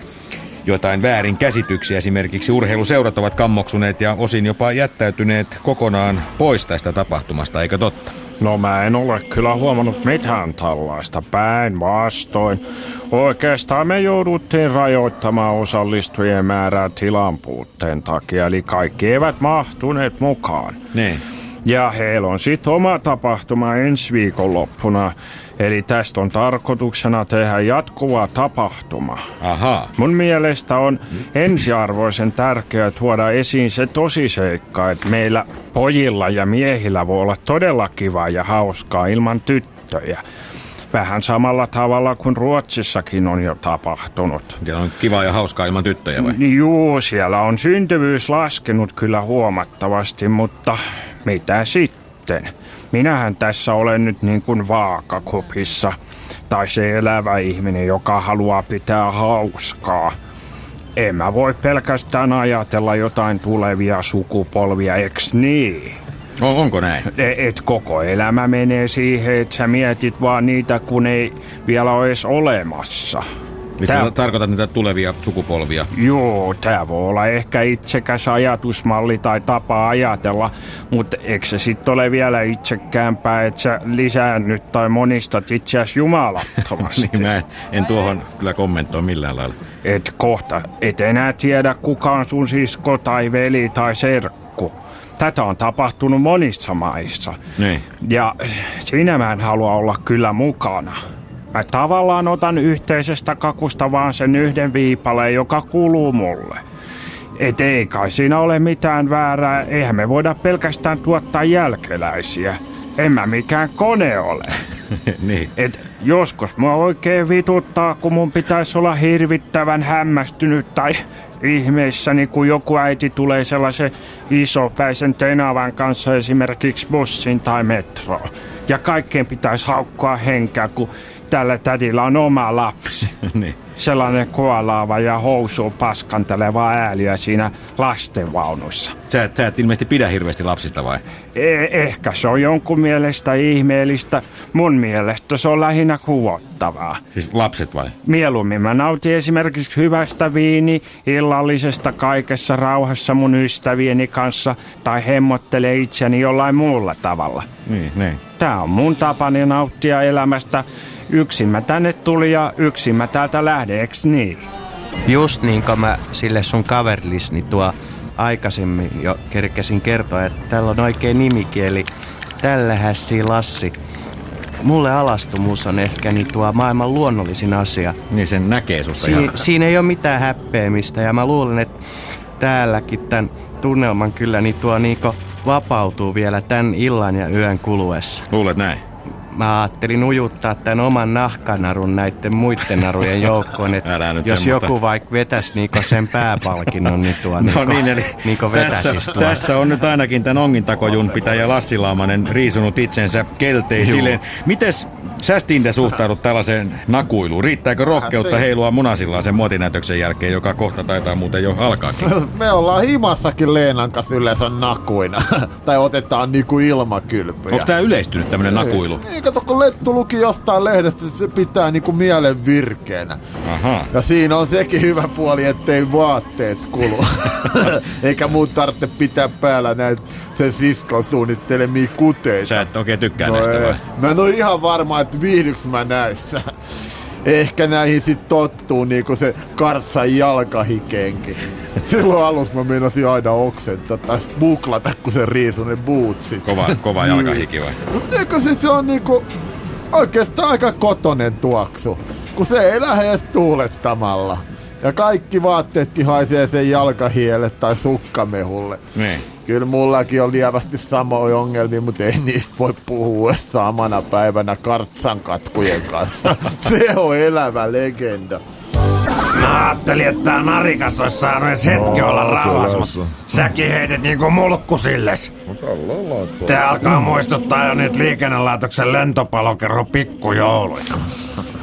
jotain väärin käsityksiä. Esimerkiksi urheiluseurat ovat kammoksuneet ja osin jopa jättäytyneet kokonaan pois tästä tapahtumasta, eikö totta? No mä en ole kyllä huomannut mitään tällaista päinvastoin. Oikeastaan me jouduttiin rajoittamaan osallistujien määrää tilan puutteen takia, eli kaikki eivät mahtuneet mukaan. Niin. Ja heillä on sitten oma tapahtuma ensi viikonloppuna. Eli tästä on tarkoituksena tehdä jatkuva tapahtuma. Aha. Mun mielestä on ensiarvoisen tärkeää tuoda esiin se tosiseikka, että meillä pojilla ja miehillä voi olla todella kiva ja hauskaa ilman tyttöjä. Vähän samalla tavalla kuin Ruotsissakin on jo tapahtunut. Siellä on kiva ja hauskaa ilman tyttöjä vai? Juu, siellä on syntyvyys laskenut kyllä huomattavasti, mutta mitä sitten? Minähän tässä olen nyt niin kuin vaakakopissa. Tai se elävä ihminen, joka haluaa pitää hauskaa. En mä voi pelkästään ajatella jotain tulevia sukupolvia, eks niin? On, onko näin? E- Et koko elämä menee siihen, että sä mietit vaan niitä, kun ei vielä ole edes olemassa. Niin Tää- tarkoitat niitä tulevia sukupolvia. Joo, tämä voi olla ehkä itsekäs ajatusmalli tai tapa ajatella, mutta eikö se sitten ole vielä itsekäämpää, että sä lisäännyt tai monistat itseäsi jumalattomasti? Niin mä en, en tuohon kyllä kommentoi millään lailla. Et kohta et enää tiedä kuka on sun sisko tai veli tai serkku. Tätä on tapahtunut monissa maissa. Niin. Ja siinä mä en halua olla kyllä mukana. Mä tavallaan otan yhteisestä kakusta vaan sen yhden viipaleen, joka kuuluu mulle. Et ei kai siinä ole mitään väärää, eihän me voida pelkästään tuottaa jälkeläisiä. En mä mikään kone ole. niin. Et joskus mua oikein vituttaa, kun mun pitäisi olla hirvittävän hämmästynyt tai ihmeissäni, kun joku äiti tulee sellaisen isopäisen tenavan kanssa esimerkiksi bussin tai metroon. Ja kaikkeen pitäisi haukkoa henkeä, kun tällä tädillä on oma lapsi. niin. Sellainen koalaava ja housu paskanteleva ääliö siinä lastenvaunussa. Sä, sä et ilmeisesti pidä hirveästi lapsista vai? Eh- ehkä se on jonkun mielestä ihmeellistä. Mun mielestä se on lähinnä kuvottavaa. Siis lapset vai? Mieluummin mä nautin esimerkiksi hyvästä viini illallisesta kaikessa rauhassa mun ystävieni kanssa tai hemmottele itseäni jollain muulla tavalla. Niin, niin. Tää on mun tapani nauttia elämästä. Yksin mä tänne tuli ja yksin mä täältä lähden, eks niin? Just niin kuin mä sille sun kaverillisesti tuo aikaisemmin jo kerkesin kertoa, että tällä on oikein nimikin, eli tällä hässi Lassi. Mulle alastumus on ehkä niin tuo maailman luonnollisin asia. Niin sen näkee susta Si- ihan. siinä ei ole mitään häppeämistä ja mä luulen, että täälläkin tämän tunnelman kyllä niin tuo niinku vapautuu vielä tämän illan ja yön kuluessa. Luulet näin? Mä ajattelin ujuttaa tämän oman nahkanarun näiden muiden narujen joukkoon, että jos semmoista. joku vaikka vetäisi niinku sen pääpalkinnon, niin tuo No niinku, niin, eli niinku tässä, vetäisi tuo. tässä on nyt ainakin tämän ongintakojun pitäjä Lassi Laamanen riisunut itsensä kelteisilleen. Mites sä Stinde suhtaudut tällaiseen nakuiluun? Riittääkö rohkeutta heilua munasillaan sen muotinäytöksen jälkeen, joka kohta taitaa muuten jo alkaakin? Me ollaan himassakin Leenan kanssa yleensä nakuina. tai otetaan niinku ilmakylpyjä. Onko tää yleistynyt tämmönen nakuilu? Kato, kun Lettu luki jostain lehdestä, se pitää niinku mielen virkeänä. Aha. Ja siinä on sekin hyvä puoli, ettei vaatteet kulu. Eikä muut tarvitse pitää päällä näitä sen siskon suunnittelemia kuteita. Sä et oikein tykkää No näistä ei. vai? Mä en oo ihan varma, että viihdyks mä näissä. Ehkä näihin sit tottuu niinku se karssan jalkahikeenkin. Silloin alussa mä meinasin aina oksentaa tai buklata, kun se riisui ne bootsit. Kova, kova jalkahiki vai? Eikö se, se on niinku oikeastaan aika kotonen tuoksu, kun se ei lähde edes tuulettamalla. Ja kaikki vaatteetkin haisee sen jalkahielle tai sukkamehulle. Niin. Kyllä mullakin on lievästi samoja ongelmia, mutta ei niistä voi puhua samana päivänä kartsan katkujen kanssa. Se on elävä legenda. Mä ajattelin, että tää narikas olisi saanut edes hetki olla rauhassa, mutta säkin heitit niinku mulkku silles. Tää alkaa muistuttaa jo niitä liikennelaitoksen lentopalokerro pikkujouluja.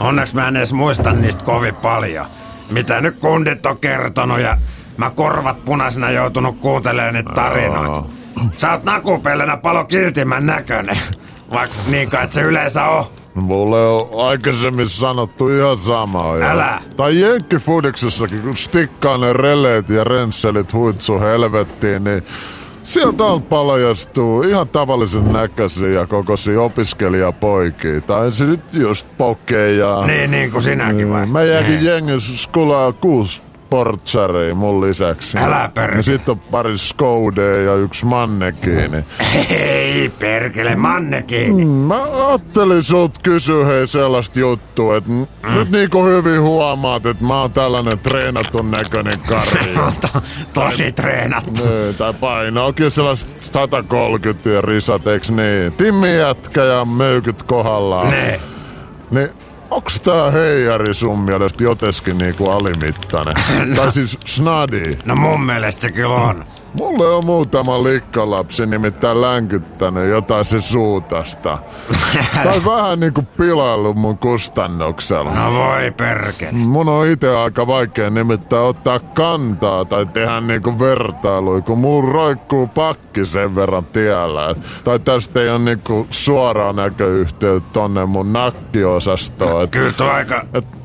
Onneksi mä en edes muista niistä kovin paljon. Mitä nyt kundit on kertonut ja mä korvat punaisena joutunut kuuntelemaan niitä tarinoita. Sä oot nakupellenä palo kiltimän näköinen. Vaikka niin kai se yleensä on. Mulle on aikaisemmin sanottu ihan samaa. ja- Älä. Tai Jenkkifudiksessakin, kun stikkaa ne releet ja rensselit huitsu helvettiin, niin sieltä on paljastuu ihan tavallisen näköisiä ja kokoisia opiskelijapoikia. Tai sit just pokeja. Niin, niin kuin sinäkin vai? Meidänkin Niin. jengissä skulaa kuusi portsaria mun lisäksi. Älä perkele. Ja sit on pari Skodea ja yksi mannekiini. Ei perkele, mannekiini. Mä ajattelin sut kysyä hei sellaista juttua, että mm. nyt niinku hyvin huomaat, että mä oon tällainen treenatun näköinen kari. To- Tosi treenattu. niin, tai painoakin sellaiset 130 ja risat, eiks niin? Timmi jätkä ja möykyt kohdallaan. Ne. Niin onks tää heijari sun mielestä joteskin niinku alimittainen? tai siis snadi? No mun mielestä se kyllä on. Mulle on muutama likkalapsi nimittäin länkyttänyt jotain se suutasta. tai vähän niinku pilaillut mun kustannuksella. No voi perkele. Mun on itse aika vaikea nimittäin ottaa kantaa tai tehdä niinku vertailua, kun mulla roikkuu pakki sen verran tiellä. Et- Tai tästä ei ole niinku suoraa näköyhteyttä tonne mun nakkiosastoon. Et Kyllä aika... Aika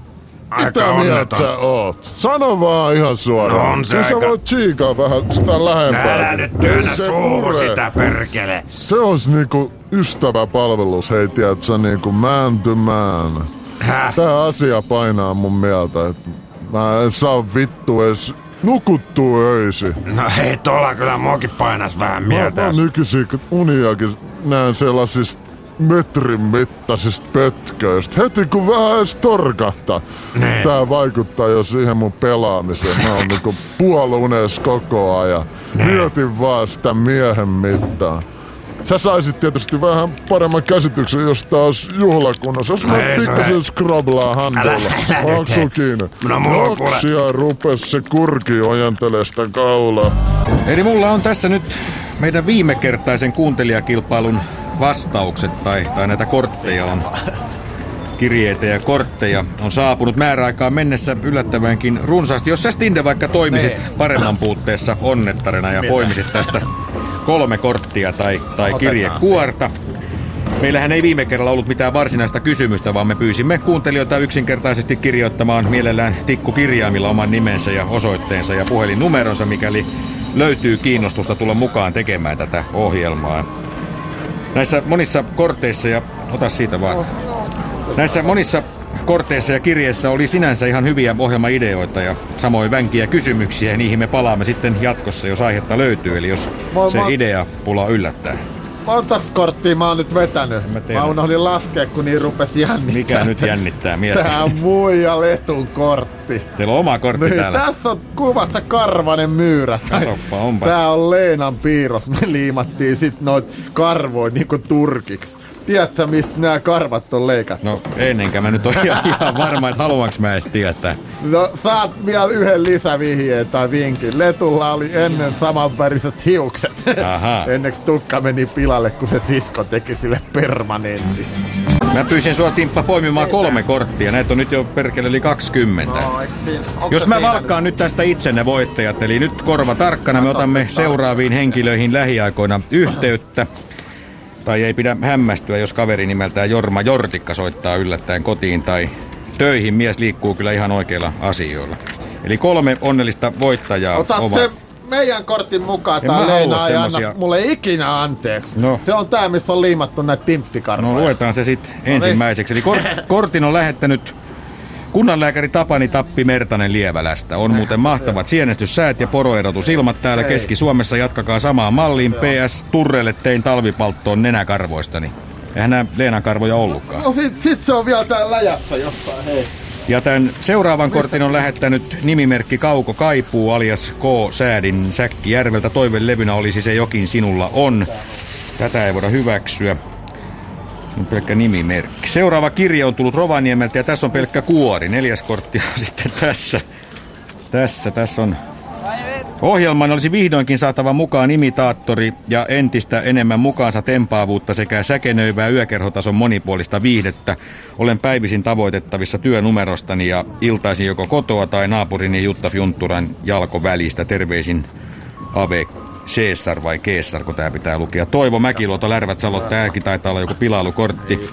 mitä mieltä onneton. sä oot? Sano vaan ihan suoraan. No on se sä aika- voit chiikaa vähän sitä lähempää. Älä nyt työnnä suuhun sitä perkele. Se olisi niinku ystäväpalvelus, hei tiedätkö, niinku man to man. Häh? Tää asia painaa mun mieltä, että mä en saa vittu edes nukuttua öisi. No hei, tuolla kyllä muakin painas vähän Mä, mieltä. mä jos- nykyisin uniakin näen sellaisista metrin mittaisista pötköistä. Heti kun vähän edes torkahtaa. Niin. Tää vaikuttaa jo siihen mun pelaamiseen. Mä oon niinku puoluneessa koko ajan. Niin. Mietin vaan sitä miehen mittaa. Sä saisit tietysti vähän paremman käsityksen, jos olisi juhlakunnassa. Jos mä se pikkasen scroblaa Onko hei. sul kiinni? No mulla on kuule- Oksia rupes se kurki ojentelee sitä kaulaa. Eli mulla on tässä nyt meidän viimekertaisen kuuntelijakilpailun vastaukset tai, tai näitä kortteja on kirjeitä ja kortteja on saapunut määräaikaan mennessä yllättävänkin runsaasti. Jos sä Stinde vaikka toimisit paremman puutteessa onnettarina ja poimisit tästä kolme korttia tai, tai kirjekuorta. Meillähän ei viime kerralla ollut mitään varsinaista kysymystä, vaan me pyysimme kuuntelijoita yksinkertaisesti kirjoittamaan mielellään tikkukirjaimilla oman nimensä ja osoitteensa ja puhelinnumeronsa, mikäli löytyy kiinnostusta tulla mukaan tekemään tätä ohjelmaa. Näissä monissa korteissa, ja ota siitä vaan. Näissä monissa korteissa ja kirjeissä oli sinänsä ihan hyviä ohjelmaideoita ja samoin vänkiä kysymyksiä, ja niihin me palaamme sitten jatkossa, jos aihetta löytyy, eli jos Mä- se mä- idea pula yllättää. Montaks korttia mä oon nyt vetänyt? Mä, mä unohdin laskea, kun niin rupes jännittää. Mikä nyt jännittää miestä? Tää on muija Letun kortti. Teillä on oma kortti Niin, täällä. tässä on kuvassa karvanen myyrä. Katoppa, onpa. Tää on Leenan piirros. Me liimattiin sit noit karvoin niinku turkiksi. Tiedätkö, mistä nämä karvat on leikattu? No ennenkä mä nyt ole ihan, ihan varma, että haluanko mä edes tietää. No, saat vielä yhden lisävihjeen tai vinkin. Letulla oli ennen samanväriset hiukset. Aha. Ennen tukka meni pilalle, kun se sisko teki sille permanentti. Mä pyysin sua Timppa poimimaan kolme korttia. Näitä on nyt jo perkele yli 20. No, siinä- Jos mä valkkaan nyt tästä itsenne voittajat, eli nyt korva tarkkana, me otamme seuraaviin henkilöihin lähiaikoina yhteyttä. Tai ei pidä hämmästyä, jos kaveri nimeltään Jorma Jortikka soittaa yllättäen kotiin tai töihin. Mies liikkuu kyllä ihan oikeilla asioilla. Eli kolme onnellista voittajaa Otat ovat... se meidän kortin mukaan. En mä Tää halua Leena ei anna mulle ikinä anteeksi. No. Se on tää, missä on liimattu näitä pimppikarvoja. No luetaan se sitten niin. ensimmäiseksi. Eli kor- kortin on lähettänyt kunnanlääkäri Tapani Tappi Mertanen Lievälästä. On muuten mahtavat sienestyssäät ja poroerotusilmat täällä Ei. Keski-Suomessa. Jatkakaa samaan malliin. PS Turrelle tein talvipalttoon nenäkarvoistani. Eihän nämä Leenan karvoja ollutkaan. No sit, sit se on vielä täällä läjässä jossain, hei. Ja tämän seuraavan kortin on lähettänyt nimimerkki Kauko Kaipuu alias K. Säädin Säkkijärveltä. Toivelevynä olisi se jokin sinulla on. Tätä ei voida hyväksyä. On pelkkä nimimerkki. Seuraava kirja on tullut Rovaniemeltä ja tässä on pelkkä kuori. Neljäs kortti on sitten tässä. Tässä, tässä on Ohjelman olisi vihdoinkin saatava mukaan imitaattori ja entistä enemmän mukaansa tempaavuutta sekä säkenöivää yökerhotason monipuolista viihdettä. Olen päivisin tavoitettavissa työnumerostani ja iltaisin joko kotoa tai naapurini Jutta Fjunturan jalkovälistä. Terveisin Ave Caesar vai Keessar, kun tää pitää lukea. Toivo Mäkiluoto, Lärvätsalo, tääkin taitaa olla joku pilailukortti.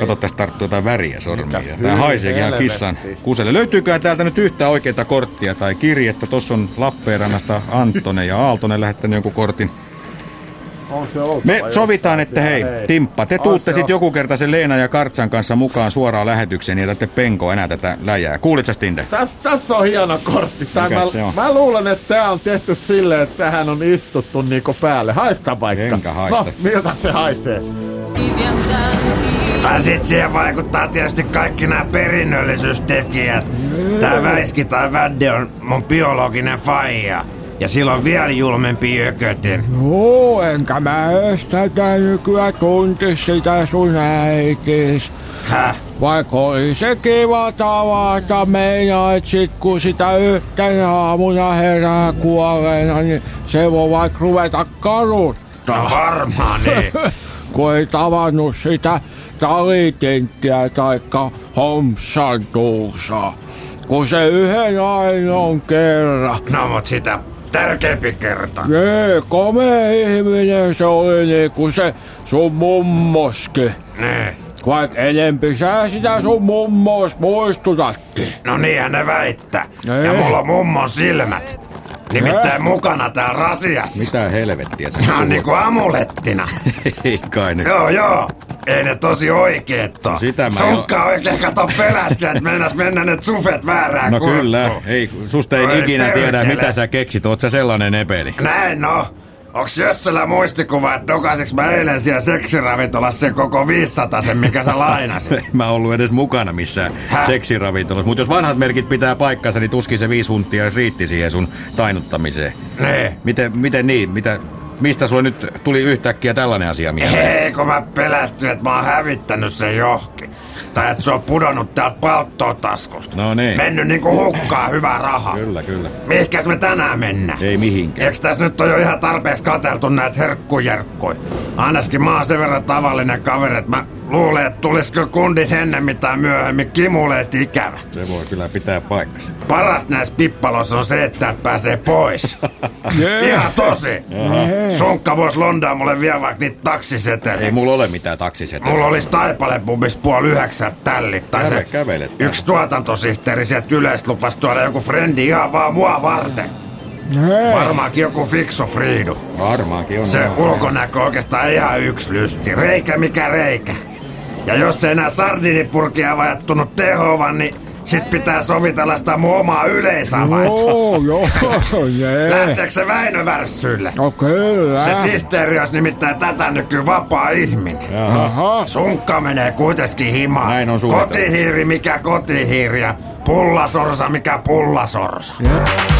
Kato, tästä tarttuu jotain väriä sormia. Tää haiseekin ihan kissan kuselle. Löytyykö täältä nyt yhtä oikeita korttia tai kirjettä? Tossa on Lappeenrannasta Anttonen ja Aaltonen lähettänyt jonkun kortin. On se oltava Me sovitaan, että hei, Timppa, te tuutte sitten joku kerta sen Leena ja Kartsan kanssa mukaan suoraan lähetykseen ja tätte penko enää tätä läjää. Kuulitko Stinde? Tässä täs on hieno kortti. Tää Mikäs mä, on? mä luulen, että tää on tehty silleen, että tähän on istuttu niinku päälle. Haista vaikka. Enkä haista. No, miltä se haisee? Tai sit siihen vaikuttaa tietysti kaikki nämä perinnöllisyystekijät. Tää Väiski tai Vädde on mun biologinen faija. Ja sillä on vielä julmempi jökötin. No, enkä mä tätä nykyään tuntis sitä sun äitis. Häh? Vaikka oli se kiva tavata, meinaa, et sit kun sitä yhtenä aamuna herää kuolleena, niin se voi vaikka ruveta kaduttaa. No varmaan niin. kun ei tavannut sitä talitenttiä taikka homsantuusaa. Kun se yhden ainoan kerran. No mut sitä tärkeämpi kerta. Nee, komea ihminen se oli niin kuin se sun mummoski. Nee. Vaik enempi sä sitä sun mummos muistutatkin. No niinhän ne väittää. Ei. Ja mulla on mummon silmät. Nimittäin mukana tää rasiassa. Mitä helvettiä se on niinku amulettina. Ei kai nyt. Joo, joo. Ei ne tosi oikeet oo. sitä mä Sunkka oikein kato pelästyä, että meinas mennä ne sufet väärään No kurkkuun. kyllä, ei, susta ei Oi ikinä tiedä mitä sä keksit, oot sä sellainen epeli. Näin no. Onks Jössellä muistikuva, että dokaseks mä eilen siellä seksiravintolassa sen koko 500 sen, mikä sä lainasit? Mä ollut edes mukana missään Häh? seksiravintolassa, mutta jos vanhat merkit pitää paikkansa, niin tuskin se viisi huntia riitti siihen sun tainuttamiseen. niin. Miten, miten niin? Mitä, mistä sulla nyt tuli yhtäkkiä tällainen asia mieleen? Hei, kun mä pelästyin, että mä oon hävittänyt sen johonkin. Että se on pudonnut täältä palttotaskusta. No niin. Mennyt niinku hukkaa hyvä raha. Kyllä, kyllä. Mihinkäs me tänään mennään? Ei mihinkään. Eiks tässä nyt on jo ihan tarpeeksi katseltu näitä herkkujerkkuja? Ainakin mä oon sen verran tavallinen kaveri, että mä luulen, että tulisiko kundit ennemmin tai myöhemmin kimuleet ikävä. Se voi kyllä pitää paikkansa. Paras näissä pippaloissa on se, että pääsee pois. Ihan tosi. Sunkka vois londaa mulle vielä vaikka niitä taksiseteliä. Ei mulla ole mitään taksiseteliä. Mulla olisi Taipale pubis puoli yhdeksän tällit. Tai Käve- se kävelet yksi tuotantosihteeri sieltä yleistä lupasi tuoda joku frendi ihan vaan mua varten. Varmaankin joku fiksu Friidu. Varmaankin on. Se ulkonäkö oikeastaan ihan yksi lysti. Reikä mikä reikä. Ja jos ei enää sardinipurkia vajattunut tehovan, niin sit pitää sovitella sitä mun omaa yleisavainta. Joo, joo, jee. Lähteekö se Väinö värssyille? No kyllä. Se sihteeri olisi nimittäin tätä nykyään vapaa ihminen. Aha. Sunkka menee kuitenkin himaan. Näin on suunniteltu. Kotihiiri mikä kotihiiri ja pullasorsa mikä pullasorsa.